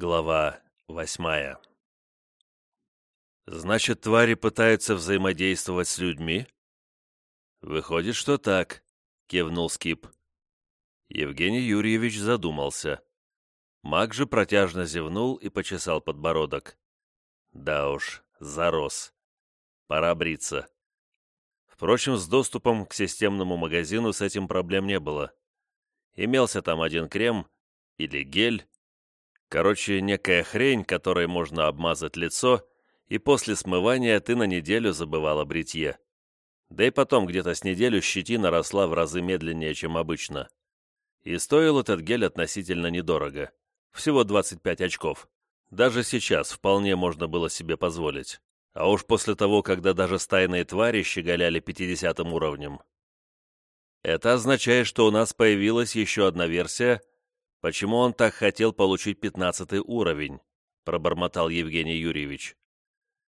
Глава восьмая «Значит, твари пытаются взаимодействовать с людьми?» «Выходит, что так», — кивнул Скип. Евгений Юрьевич задумался. Маг же протяжно зевнул и почесал подбородок. «Да уж, зарос. Пора бриться». Впрочем, с доступом к системному магазину с этим проблем не было. Имелся там один крем или гель, Короче, некая хрень, которой можно обмазать лицо, и после смывания ты на неделю забывал о бритье. Да и потом где-то с неделю щетина росла в разы медленнее, чем обычно. И стоил этот гель относительно недорого. Всего 25 очков. Даже сейчас вполне можно было себе позволить. А уж после того, когда даже стайные твари щеголяли 50 уровнем. Это означает, что у нас появилась еще одна версия — Почему он так хотел получить пятнадцатый уровень? Пробормотал Евгений Юрьевич.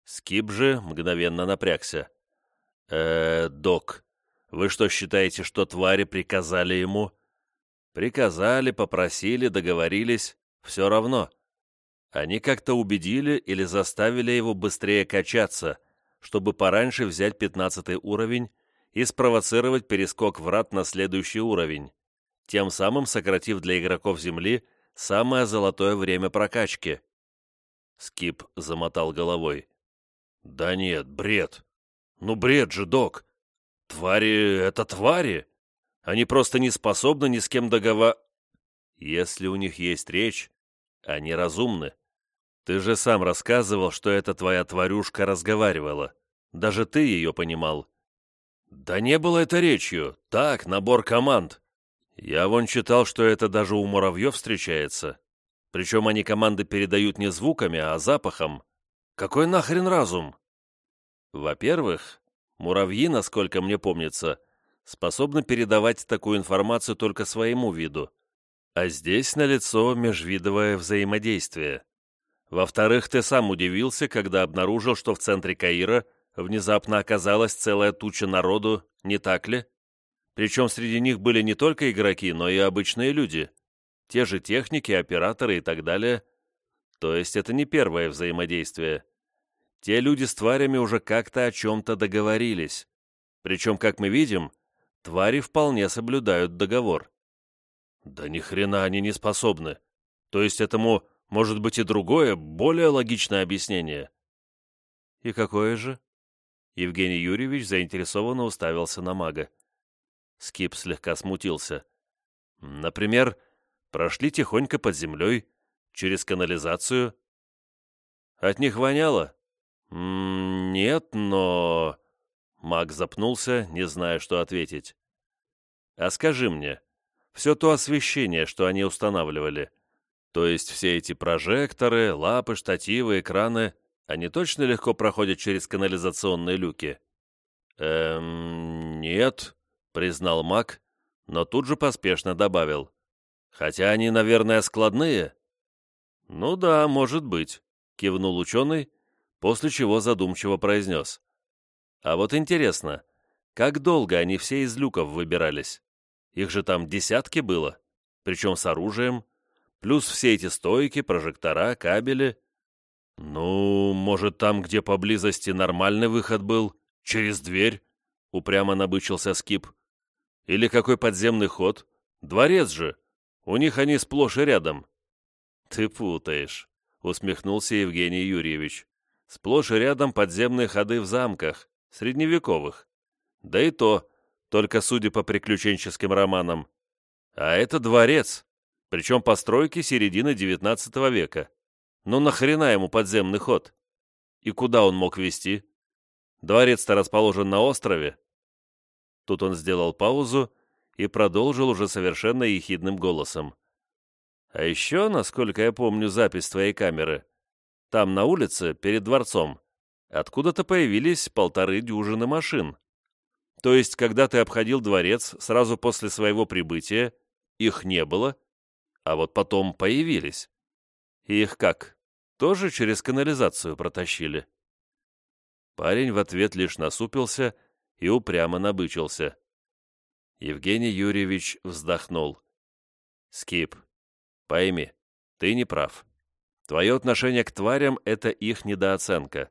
Скип же мгновенно напрягся. э док, вы что, считаете, что твари приказали ему?» «Приказали, попросили, договорились. Все равно. Они как-то убедили или заставили его быстрее качаться, чтобы пораньше взять пятнадцатый уровень и спровоцировать перескок врат на следующий уровень тем самым сократив для игроков Земли самое золотое время прокачки. Скип замотал головой. «Да нет, бред. Ну бред же, док. Твари — это твари. Они просто не способны ни с кем договор...» «Если у них есть речь, они разумны. Ты же сам рассказывал, что эта твоя тварюшка разговаривала. Даже ты ее понимал». «Да не было это речью. Так, набор команд. Я вон читал, что это даже у муравьев встречается. Причем они команды передают не звуками, а запахом. Какой нахрен разум? Во-первых, муравьи, насколько мне помнится, способны передавать такую информацию только своему виду. А здесь налицо межвидовое взаимодействие. Во-вторых, ты сам удивился, когда обнаружил, что в центре Каира внезапно оказалась целая туча народу, не так ли? Причем среди них были не только игроки, но и обычные люди. Те же техники, операторы и так далее. То есть это не первое взаимодействие. Те люди с тварями уже как-то о чем-то договорились. Причем, как мы видим, твари вполне соблюдают договор. Да ни хрена они не способны. То есть этому может быть и другое, более логичное объяснение. И какое же? Евгений Юрьевич заинтересованно уставился на мага. Скип слегка смутился. Например, прошли тихонько под землей, через канализацию. От них воняло? М -м нет, но... Маг запнулся, не зная, что ответить. А скажи мне, все то освещение, что они устанавливали, то есть все эти прожекторы, лапы, штативы, экраны, они точно легко проходят через канализационные люки? Эм, нет, — признал маг, но тут же поспешно добавил. «Хотя они, наверное, складные». «Ну да, может быть», — кивнул ученый, после чего задумчиво произнес. «А вот интересно, как долго они все из люков выбирались? Их же там десятки было, причем с оружием, плюс все эти стойки, прожектора, кабели». «Ну, может, там, где поблизости нормальный выход был, через дверь?» — упрямо набычился Скип. Или какой подземный ход? Дворец же. У них они сплошь и рядом». «Ты путаешь», — усмехнулся Евгений Юрьевич. «Сплошь и рядом подземные ходы в замках, средневековых. Да и то, только судя по приключенческим романам. А это дворец, причем постройки середины XIX века. Ну нахрена ему подземный ход? И куда он мог вести? Дворец-то расположен на острове, Тут он сделал паузу и продолжил уже совершенно ехидным голосом. «А еще, насколько я помню запись твоей камеры, там на улице, перед дворцом, откуда-то появились полторы дюжины машин. То есть, когда ты обходил дворец сразу после своего прибытия, их не было, а вот потом появились. И их как? Тоже через канализацию протащили?» Парень в ответ лишь насупился и упрямо набычился. Евгений Юрьевич вздохнул. «Скип, пойми, ты не прав. Твое отношение к тварям — это их недооценка.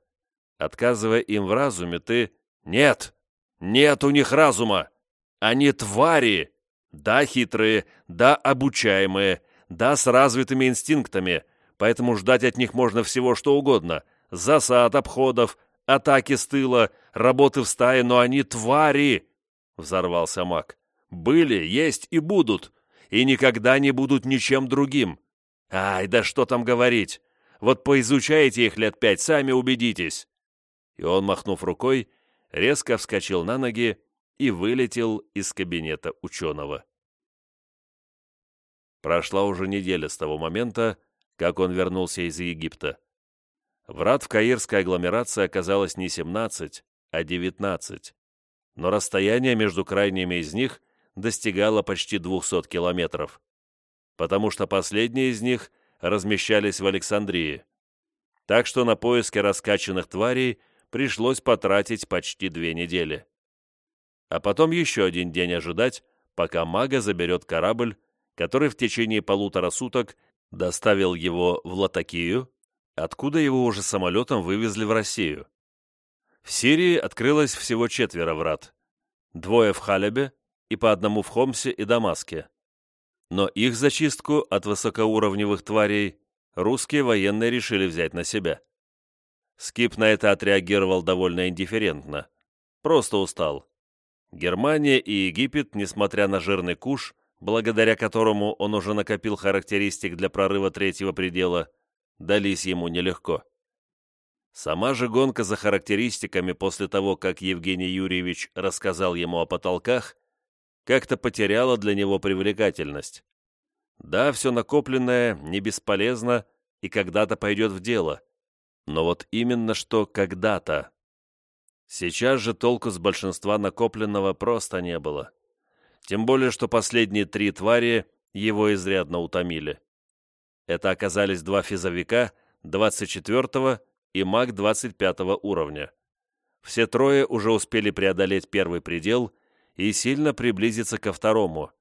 Отказывая им в разуме, ты... Нет! Нет у них разума! Они твари! Да, хитрые, да, обучаемые, да, с развитыми инстинктами, поэтому ждать от них можно всего что угодно. Засад, обходов, атаки с тыла, работы в стае, но они твари!» — взорвался маг. «Были, есть и будут, и никогда не будут ничем другим. Ай, да что там говорить! Вот поизучайте их лет пять, сами убедитесь!» И он, махнув рукой, резко вскочил на ноги и вылетел из кабинета ученого. Прошла уже неделя с того момента, как он вернулся из Египта. Врат в каирской агломерации оказалось не 17, а 19, но расстояние между крайними из них достигало почти 200 километров, потому что последние из них размещались в Александрии. Так что на поиски раскачанных тварей пришлось потратить почти две недели. А потом еще один день ожидать, пока мага заберет корабль, который в течение полутора суток доставил его в Латакию откуда его уже самолетом вывезли в Россию. В Сирии открылось всего четверо врат. Двое в Халебе и по одному в Хомсе и Дамаске. Но их зачистку от высокоуровневых тварей русские военные решили взять на себя. Скип на это отреагировал довольно индифферентно. Просто устал. Германия и Египет, несмотря на жирный куш, благодаря которому он уже накопил характеристик для прорыва третьего предела, дались ему нелегко. Сама же гонка за характеристиками после того, как Евгений Юрьевич рассказал ему о потолках, как-то потеряла для него привлекательность. Да, все накопленное не бесполезно и когда-то пойдет в дело, но вот именно что когда-то. Сейчас же толку с большинства накопленного просто не было. Тем более, что последние три твари его изрядно утомили. Это оказались два физовика 24 и маг 25 уровня. Все трое уже успели преодолеть первый предел и сильно приблизиться ко второму,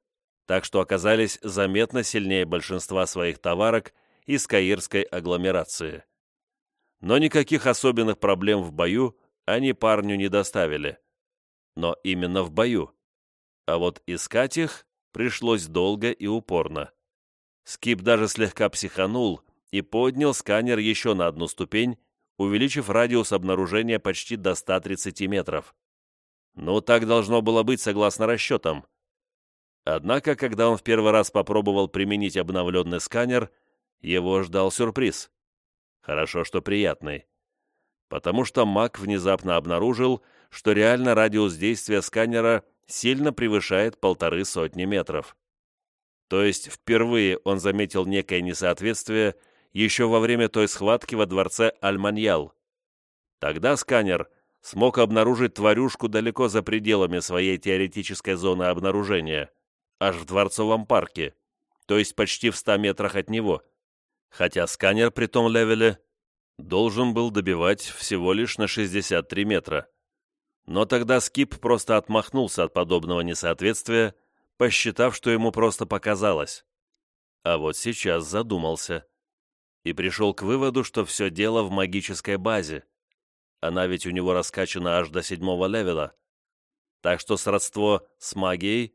так что оказались заметно сильнее большинства своих товарок из каирской агломерации. Но никаких особенных проблем в бою они парню не доставили. Но именно в бою. А вот искать их пришлось долго и упорно. Скип даже слегка психанул и поднял сканер еще на одну ступень, увеличив радиус обнаружения почти до 130 метров. Ну, так должно было быть согласно расчетам. Однако, когда он в первый раз попробовал применить обновленный сканер, его ждал сюрприз. Хорошо, что приятный. Потому что Мак внезапно обнаружил, что реально радиус действия сканера сильно превышает полторы сотни метров. То есть впервые он заметил некое несоответствие еще во время той схватки во дворце Альманьял. Тогда сканер смог обнаружить тварюшку далеко за пределами своей теоретической зоны обнаружения, аж в дворцовом парке, то есть почти в 100 метрах от него, хотя сканер при том левеле должен был добивать всего лишь на 63 метра. Но тогда Скип просто отмахнулся от подобного несоответствия, посчитав, что ему просто показалось. А вот сейчас задумался. И пришел к выводу, что все дело в магической базе. Она ведь у него раскачана аж до седьмого левела. Так что сродство с магией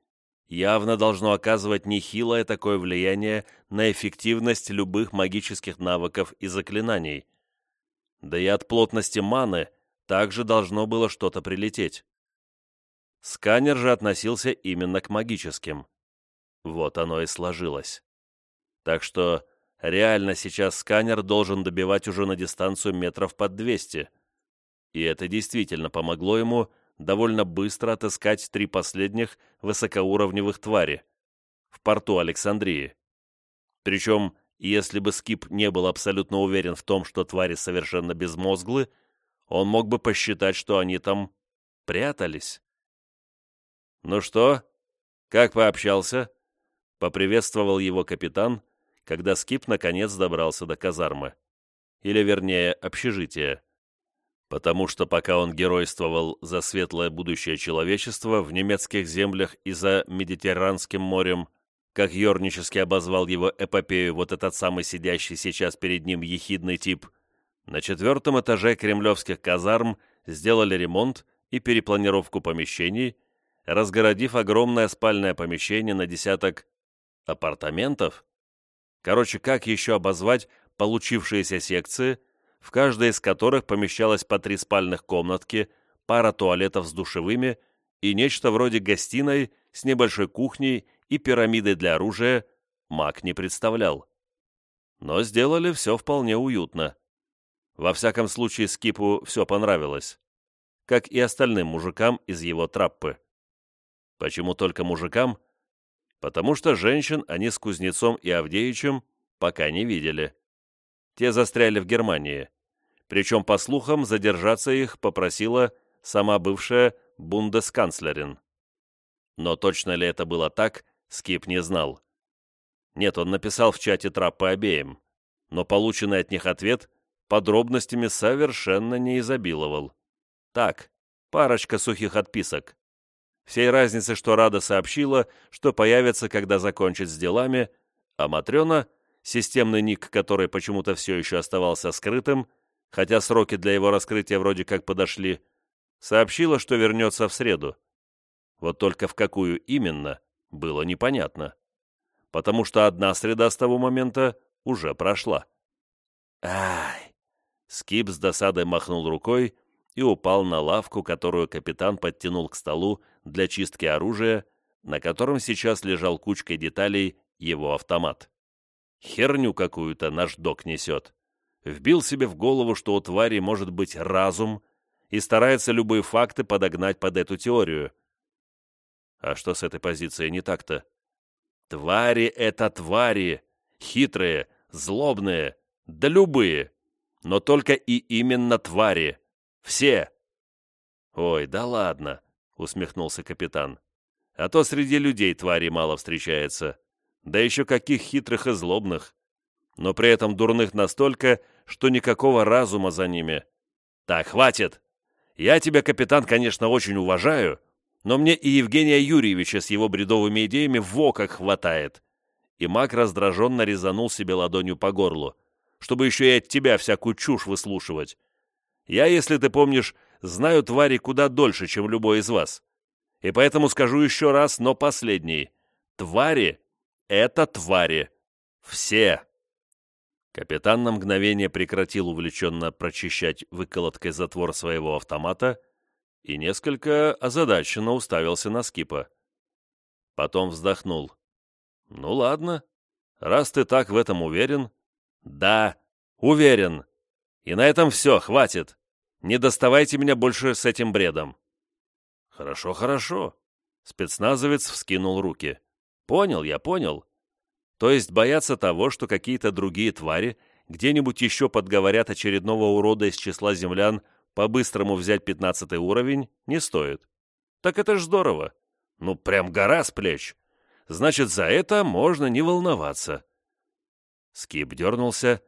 явно должно оказывать нехилое такое влияние на эффективность любых магических навыков и заклинаний. Да и от плотности маны также должно было что-то прилететь. Сканер же относился именно к магическим. Вот оно и сложилось. Так что реально сейчас сканер должен добивать уже на дистанцию метров под 200. И это действительно помогло ему довольно быстро отыскать три последних высокоуровневых твари в порту Александрии. Причем, если бы Скип не был абсолютно уверен в том, что твари совершенно безмозглы, он мог бы посчитать, что они там прятались. «Ну что? Как пообщался?» — поприветствовал его капитан, когда Скип наконец добрался до казармы. Или, вернее, общежития. Потому что пока он геройствовал за светлое будущее человечества в немецких землях и за Медитеранским морем, как ернически обозвал его эпопею вот этот самый сидящий сейчас перед ним ехидный тип, на четвертом этаже кремлевских казарм сделали ремонт и перепланировку помещений, разгородив огромное спальное помещение на десяток апартаментов. Короче, как еще обозвать получившиеся секции, в каждой из которых помещалось по три спальных комнатки, пара туалетов с душевыми и нечто вроде гостиной с небольшой кухней и пирамидой для оружия, маг не представлял. Но сделали все вполне уютно. Во всяком случае, Скипу все понравилось. Как и остальным мужикам из его траппы. Почему только мужикам? Потому что женщин они с Кузнецом и Авдеичем пока не видели. Те застряли в Германии. Причем, по слухам, задержаться их попросила сама бывшая бундесканцлерин. Но точно ли это было так, Скип не знал. Нет, он написал в чате траппы обеим, но полученный от них ответ подробностями совершенно не изобиловал. Так, парочка сухих отписок. Всей разницы, что Рада сообщила, что появится, когда закончит с делами, а Матрена, системный ник который почему-то все еще оставался скрытым, хотя сроки для его раскрытия вроде как подошли, сообщила, что вернется в среду. Вот только в какую именно, было непонятно. Потому что одна среда с того момента уже прошла. Ай! Скип с досадой махнул рукой и упал на лавку, которую капитан подтянул к столу для чистки оружия, на котором сейчас лежал кучкой деталей его автомат. Херню какую-то наш док несет. Вбил себе в голову, что у твари может быть разум, и старается любые факты подогнать под эту теорию. А что с этой позицией не так-то? Твари — это твари, хитрые, злобные, да любые но только и именно твари. Все!» «Ой, да ладно», — усмехнулся капитан. «А то среди людей твари мало встречается. Да еще каких хитрых и злобных. Но при этом дурных настолько, что никакого разума за ними. Так, хватит! Я тебя, капитан, конечно, очень уважаю, но мне и Евгения Юрьевича с его бредовыми идеями во как хватает». И маг раздраженно резанул себе ладонью по горлу чтобы еще и от тебя всякую чушь выслушивать. Я, если ты помнишь, знаю твари куда дольше, чем любой из вас. И поэтому скажу еще раз, но последний. Твари — это твари. Все. Капитан на мгновение прекратил увлеченно прочищать выколоткой затвор своего автомата и несколько озадаченно уставился на скипа. Потом вздохнул. «Ну ладно, раз ты так в этом уверен, «Да, уверен. И на этом все, хватит. Не доставайте меня больше с этим бредом». «Хорошо, хорошо». Спецназовец вскинул руки. «Понял, я понял. То есть бояться того, что какие-то другие твари где-нибудь еще подговорят очередного урода из числа землян по-быстрому взять пятнадцатый уровень, не стоит. Так это ж здорово. Ну, прям гора с плеч. Значит, за это можно не волноваться. Скип дернулся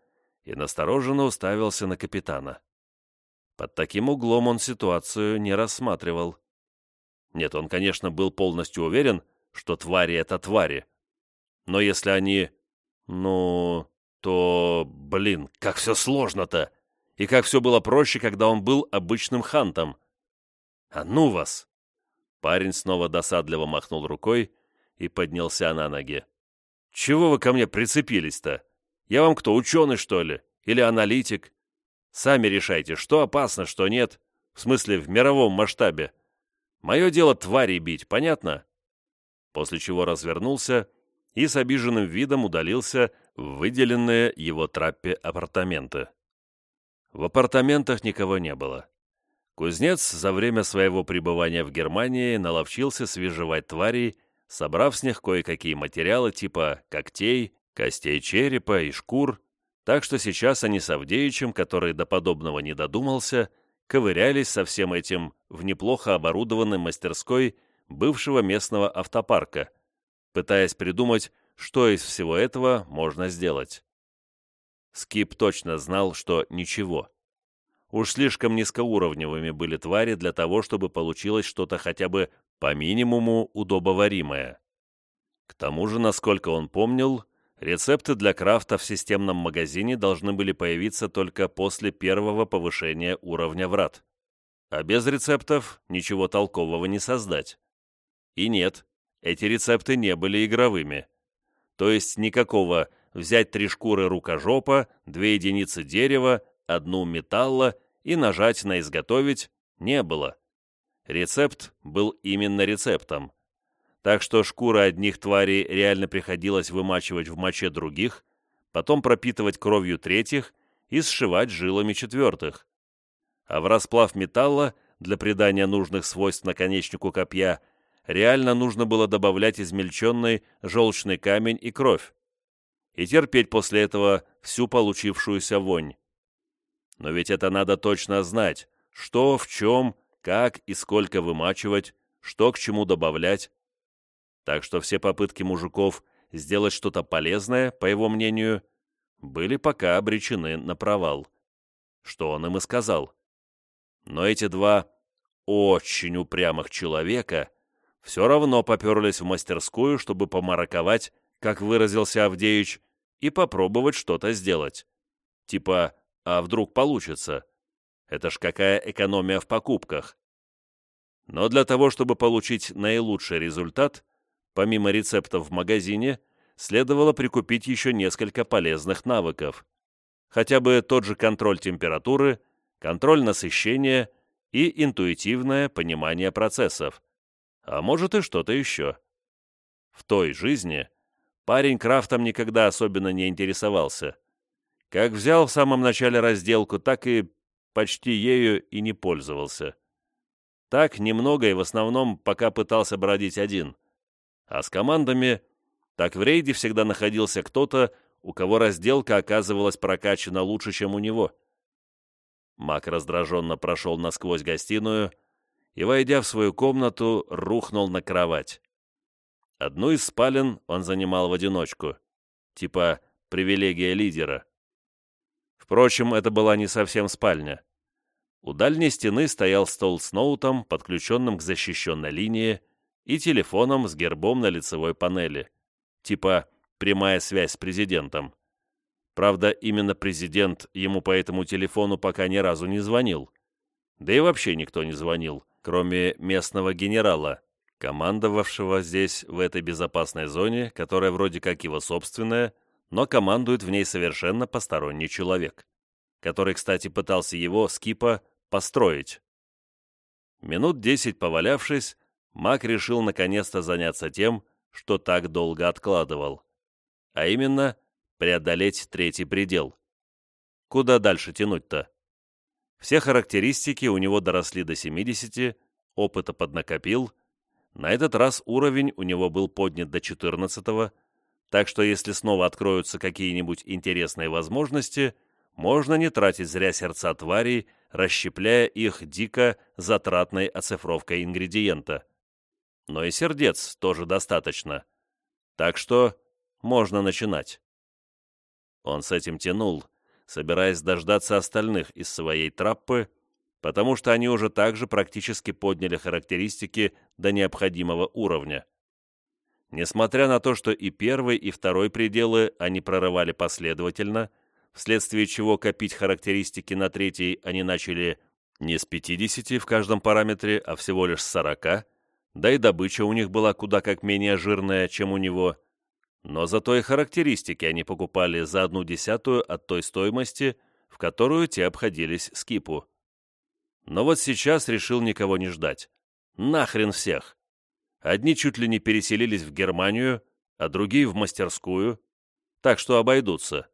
и настороженно уставился на капитана. Под таким углом он ситуацию не рассматривал. Нет, он, конечно, был полностью уверен, что твари — это твари. Но если они... Ну... то... Блин, как все сложно-то! И как все было проще, когда он был обычным хантом. А ну вас! Парень снова досадливо махнул рукой и поднялся на ноги. «Чего вы ко мне прицепились-то? Я вам кто, ученый, что ли? Или аналитик? Сами решайте, что опасно, что нет. В смысле, в мировом масштабе. Мое дело твари бить, понятно?» После чего развернулся и с обиженным видом удалился в выделенные его траппе апартаменты. В апартаментах никого не было. Кузнец за время своего пребывания в Германии наловчился свежевать тварей, собрав с них кое-какие материалы типа когтей, костей черепа и шкур, так что сейчас они с Авдеичем, который до подобного не додумался, ковырялись со всем этим в неплохо оборудованной мастерской бывшего местного автопарка, пытаясь придумать, что из всего этого можно сделать. Скип точно знал, что ничего. Уж слишком низкоуровневыми были твари для того, чтобы получилось что-то хотя бы по минимуму удобоваримое. К тому же, насколько он помнил, рецепты для крафта в системном магазине должны были появиться только после первого повышения уровня врат. А без рецептов ничего толкового не создать. И нет, эти рецепты не были игровыми. То есть никакого взять три шкуры рукожопа, две единицы дерева, одну металла и нажать на «изготовить» не было. Рецепт был именно рецептом. Так что шкуры одних тварей реально приходилось вымачивать в моче других, потом пропитывать кровью третьих и сшивать жилами четвертых. А в расплав металла для придания нужных свойств наконечнику копья реально нужно было добавлять измельченный желчный камень и кровь и терпеть после этого всю получившуюся вонь. Но ведь это надо точно знать, что, в чем, как и сколько вымачивать, что к чему добавлять. Так что все попытки мужиков сделать что-то полезное, по его мнению, были пока обречены на провал. Что он им и сказал. Но эти два очень упрямых человека все равно поперлись в мастерскую, чтобы помараковать, как выразился Авдеич, и попробовать что-то сделать. Типа, а вдруг получится? Это ж какая экономия в покупках. Но для того, чтобы получить наилучший результат, помимо рецептов в магазине, следовало прикупить еще несколько полезных навыков. Хотя бы тот же контроль температуры, контроль насыщения и интуитивное понимание процессов. А может и что-то еще. В той жизни Парень крафтом никогда особенно не интересовался. Как взял в самом начале разделку, так и почти ею и не пользовался. Так немного и в основном пока пытался бродить один. А с командами, так в рейде всегда находился кто-то, у кого разделка оказывалась прокачана лучше, чем у него. Мак раздраженно прошел насквозь гостиную и, войдя в свою комнату, рухнул на кровать. Одну из спален он занимал в одиночку, типа привилегия лидера. Впрочем, это была не совсем спальня. У дальней стены стоял стол с ноутом, подключенным к защищенной линии, и телефоном с гербом на лицевой панели, типа прямая связь с президентом. Правда, именно президент ему по этому телефону пока ни разу не звонил. Да и вообще никто не звонил, кроме местного генерала, командовавшего здесь, в этой безопасной зоне, которая вроде как его собственная, но командует в ней совершенно посторонний человек, который, кстати, пытался его, Скипа, построить. Минут десять повалявшись, Мак решил наконец-то заняться тем, что так долго откладывал, а именно преодолеть третий предел. Куда дальше тянуть-то? Все характеристики у него доросли до 70, опыта поднакопил — на этот раз уровень у него был поднят до 14 так что если снова откроются какие-нибудь интересные возможности, можно не тратить зря сердца тварей, расщепляя их дико затратной оцифровкой ингредиента. Но и сердец тоже достаточно. Так что можно начинать. Он с этим тянул, собираясь дождаться остальных из своей траппы, потому что они уже также практически подняли характеристики до необходимого уровня. Несмотря на то, что и первый, и второй пределы они прорывали последовательно, вследствие чего копить характеристики на третий они начали не с 50 в каждом параметре, а всего лишь с 40, да и добыча у них была куда как менее жирная, чем у него, но зато и характеристики они покупали за одну десятую от той стоимости, в которую те обходились скипу. Но вот сейчас решил никого не ждать. Нахрен всех. Одни чуть ли не переселились в Германию, а другие в мастерскую, так что обойдутся.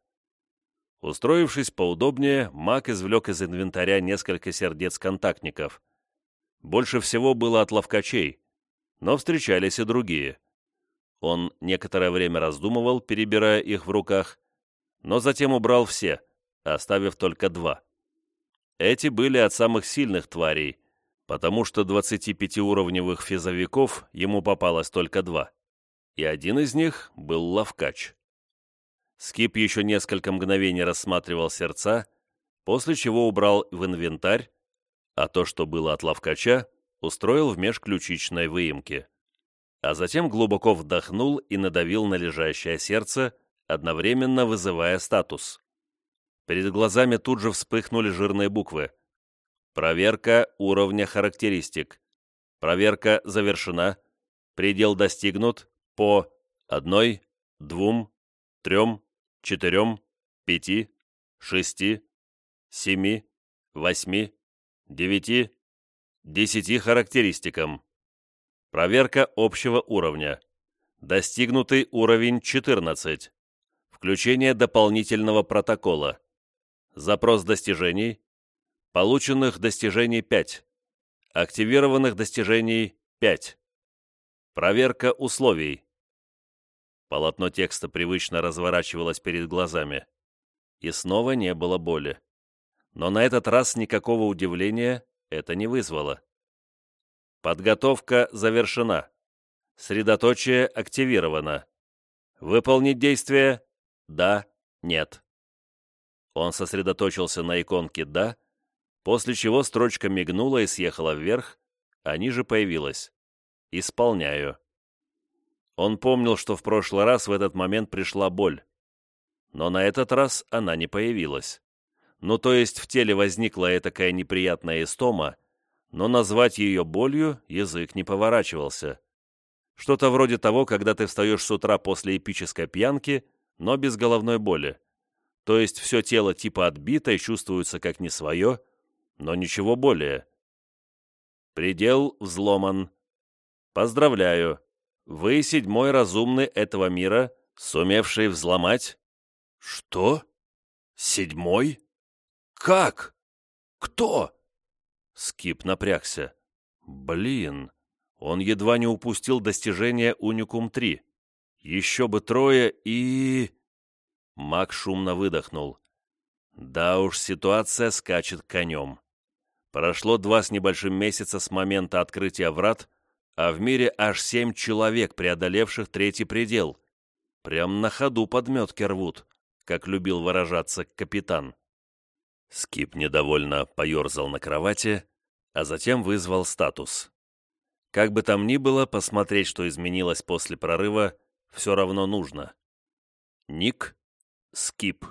Устроившись поудобнее, Мак извлек из инвентаря несколько сердец-контактников. Больше всего было от ловкачей, но встречались и другие. Он некоторое время раздумывал, перебирая их в руках, но затем убрал все, оставив только два. Эти были от самых сильных тварей, потому что 25-уровневых физовиков ему попалось только два, и один из них был Лавкач. Скип еще несколько мгновений рассматривал сердца, после чего убрал в инвентарь, а то, что было от Лавкача, устроил в межключичной выемке. а затем глубоко вдохнул и надавил на лежащее сердце, одновременно вызывая статус. Перед глазами тут же вспыхнули жирные буквы. Проверка уровня характеристик. Проверка завершена. Предел достигнут по одной, двум, трем, четырем, пяти, шести, семи, восьми, девяти, десяти характеристикам. Проверка общего уровня. Достигнутый уровень 14. Включение дополнительного протокола. Запрос достижений. Полученных достижений 5. Активированных достижений 5. Проверка условий. Полотно текста привычно разворачивалось перед глазами. И снова не было боли. Но на этот раз никакого удивления это не вызвало. Подготовка завершена. Средоточие активировано. Выполнить действие? Да, нет. Он сосредоточился на иконке «Да», после чего строчка мигнула и съехала вверх, а ниже появилась «Исполняю». Он помнил, что в прошлый раз в этот момент пришла боль. Но на этот раз она не появилась. Ну, то есть в теле возникла такая неприятная истома, но назвать ее болью язык не поворачивался. Что-то вроде того, когда ты встаешь с утра после эпической пьянки, но без головной боли. То есть все тело типа отбито и чувствуется как не свое, но ничего более. Предел взломан. Поздравляю. Вы седьмой разумный этого мира, сумевший взломать... Что? Седьмой? Как? Кто? Скип напрягся. Блин, он едва не упустил достижение Уникум-3. Еще бы трое и... Маг шумно выдохнул. Да уж, ситуация скачет конем. Прошло два с небольшим месяца с момента открытия врат, а в мире аж семь человек, преодолевших третий предел. Прям на ходу подметки рвут, как любил выражаться капитан. Скип недовольно поерзал на кровати, а затем вызвал статус. Как бы там ни было, посмотреть, что изменилось после прорыва, все равно нужно. Ник, Скип.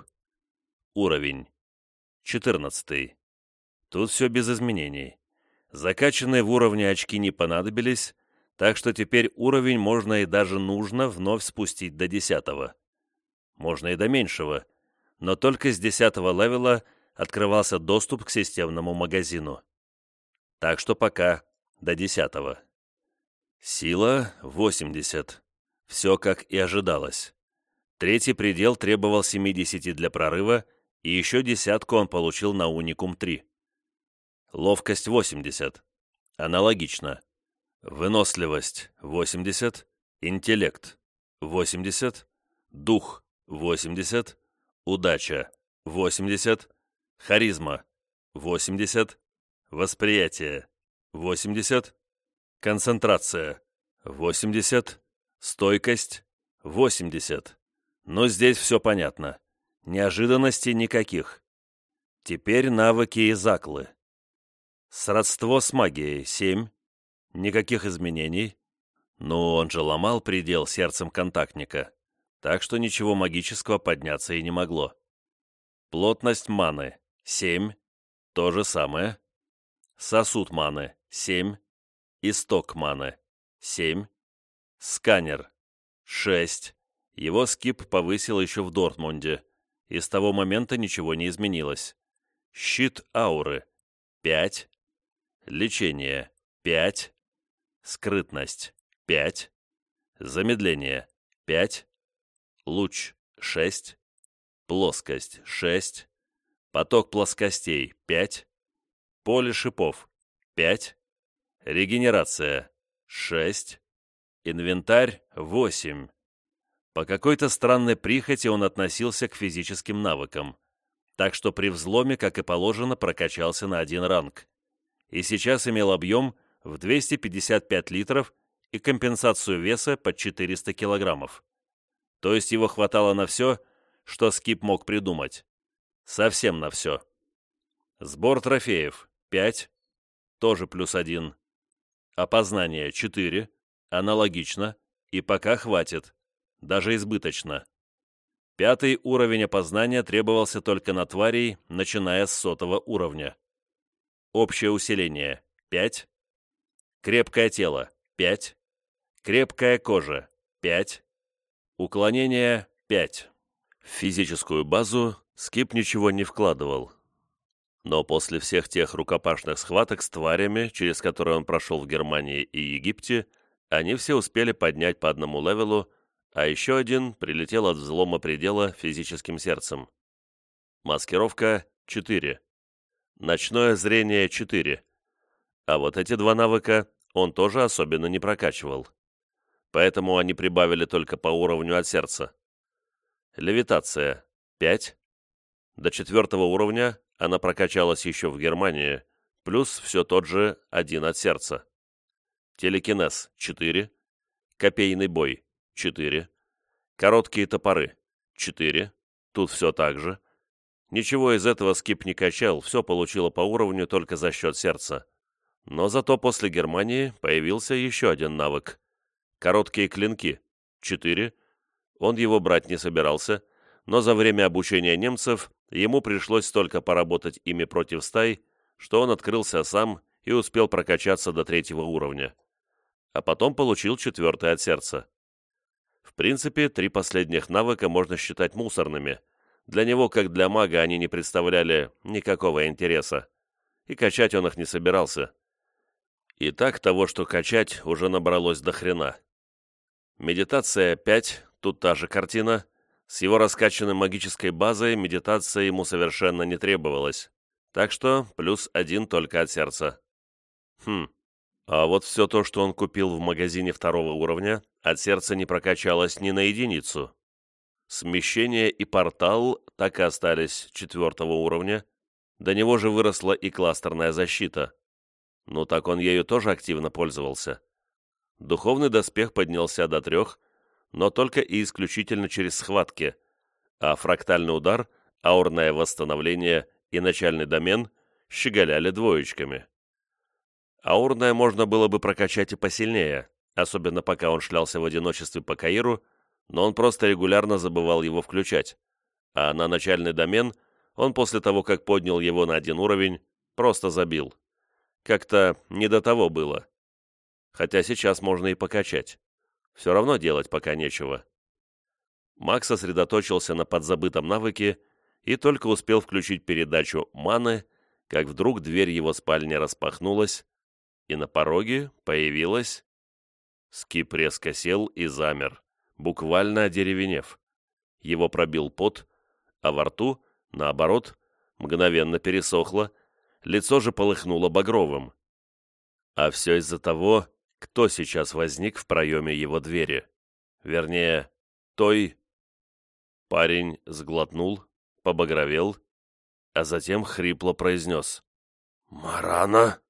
Уровень. 14. Тут все без изменений. Закачанные в уровне очки не понадобились, так что теперь уровень можно и даже нужно вновь спустить до 10. Можно и до меньшего, но только с 10 левела открывался доступ к системному магазину. Так что пока до десятого. Сила 80. Все как и ожидалось. Третий предел требовал 70 для прорыва, и еще десятку он получил на Уникум 3. Ловкость 80. Аналогично. Выносливость 80. Интеллект 80. Дух 80. Удача 80. Харизма – 80. Восприятие – 80. Концентрация – 80. Стойкость – 80. Но здесь все понятно. Неожиданностей никаких. Теперь навыки и заклы. Сродство с магией – 7. Никаких изменений. Но он же ломал предел сердцем контактника, так что ничего магического подняться и не могло. Плотность маны 7. То же самое. Сосуд маны. 7. Исток маны. 7. Сканер. 6. Его скип повысил еще в Дортмунде. И с того момента ничего не изменилось. Щит ауры. 5. Лечение. 5. Скрытность. 5. Замедление. 5. Луч. 6. Плоскость. 6 поток плоскостей – 5, поле шипов – 5, регенерация – 6, инвентарь – 8. По какой-то странной прихоти он относился к физическим навыкам, так что при взломе, как и положено, прокачался на один ранг. И сейчас имел объем в 255 литров и компенсацию веса под 400 килограммов. То есть его хватало на все, что Скип мог придумать. Совсем на все. Сбор трофеев – 5, тоже плюс 1. Опознание – 4, Аналогично, и пока хватит, даже избыточно. Пятый уровень опознания требовался только на тварей, начиная с сотого уровня. Общее усиление – 5. Крепкое тело – 5. Крепкая кожа – 5. Уклонение – 5. В физическую базу Скип ничего не вкладывал. Но после всех тех рукопашных схваток с тварями, через которые он прошел в Германии и Египте, они все успели поднять по одному левелу а еще один прилетел от взлома предела физическим сердцем. Маскировка — 4. Ночное зрение — 4. А вот эти два навыка он тоже особенно не прокачивал. Поэтому они прибавили только по уровню от сердца. Левитация — 5. До четвертого уровня она прокачалась еще в Германии, плюс все тот же один от сердца. Телекинез — 4. Копейный бой 4. Короткие топоры. 4. Тут все так же. Ничего из этого скип не качал, все получило по уровню только за счет сердца. Но зато после Германии появился еще один навык. Короткие клинки. 4. Он его брать не собирался, но за время обучения немцев ему пришлось столько поработать ими против стай, что он открылся сам и успел прокачаться до третьего уровня. А потом получил четвертый от сердца. В принципе, три последних навыка можно считать мусорными. Для него, как для мага, они не представляли никакого интереса. И качать он их не собирался. И так того, что качать, уже набралось до хрена. Медитация 5, тут та же картина. С его раскачанной магической базой медитация ему совершенно не требовалась. Так что плюс один только от сердца. Хм, а вот все то, что он купил в магазине второго уровня, от сердца не прокачалось ни на единицу. Смещение и портал так и остались четвертого уровня. До него же выросла и кластерная защита. Ну так он ею тоже активно пользовался. Духовный доспех поднялся до трех, но только и исключительно через схватки, а фрактальный удар, аурное восстановление и начальный домен щеголяли двоечками. Аурное можно было бы прокачать и посильнее, особенно пока он шлялся в одиночестве по Каиру, но он просто регулярно забывал его включать. А на начальный домен он после того, как поднял его на один уровень, просто забил. Как-то не до того было. Хотя сейчас можно и покачать. Все равно делать пока нечего. Макс сосредоточился на подзабытом навыке и только успел включить передачу маны, как вдруг дверь его спальни распахнулась, и на пороге появилась... Скип резко сел и замер, буквально одеревенев. Его пробил пот, а во рту, наоборот, мгновенно пересохло, лицо же полыхнуло багровым. А все из-за того, кто сейчас возник в проеме его двери. Вернее, той... Парень сглотнул, побагровел, а затем хрипло произнес. «Марана?»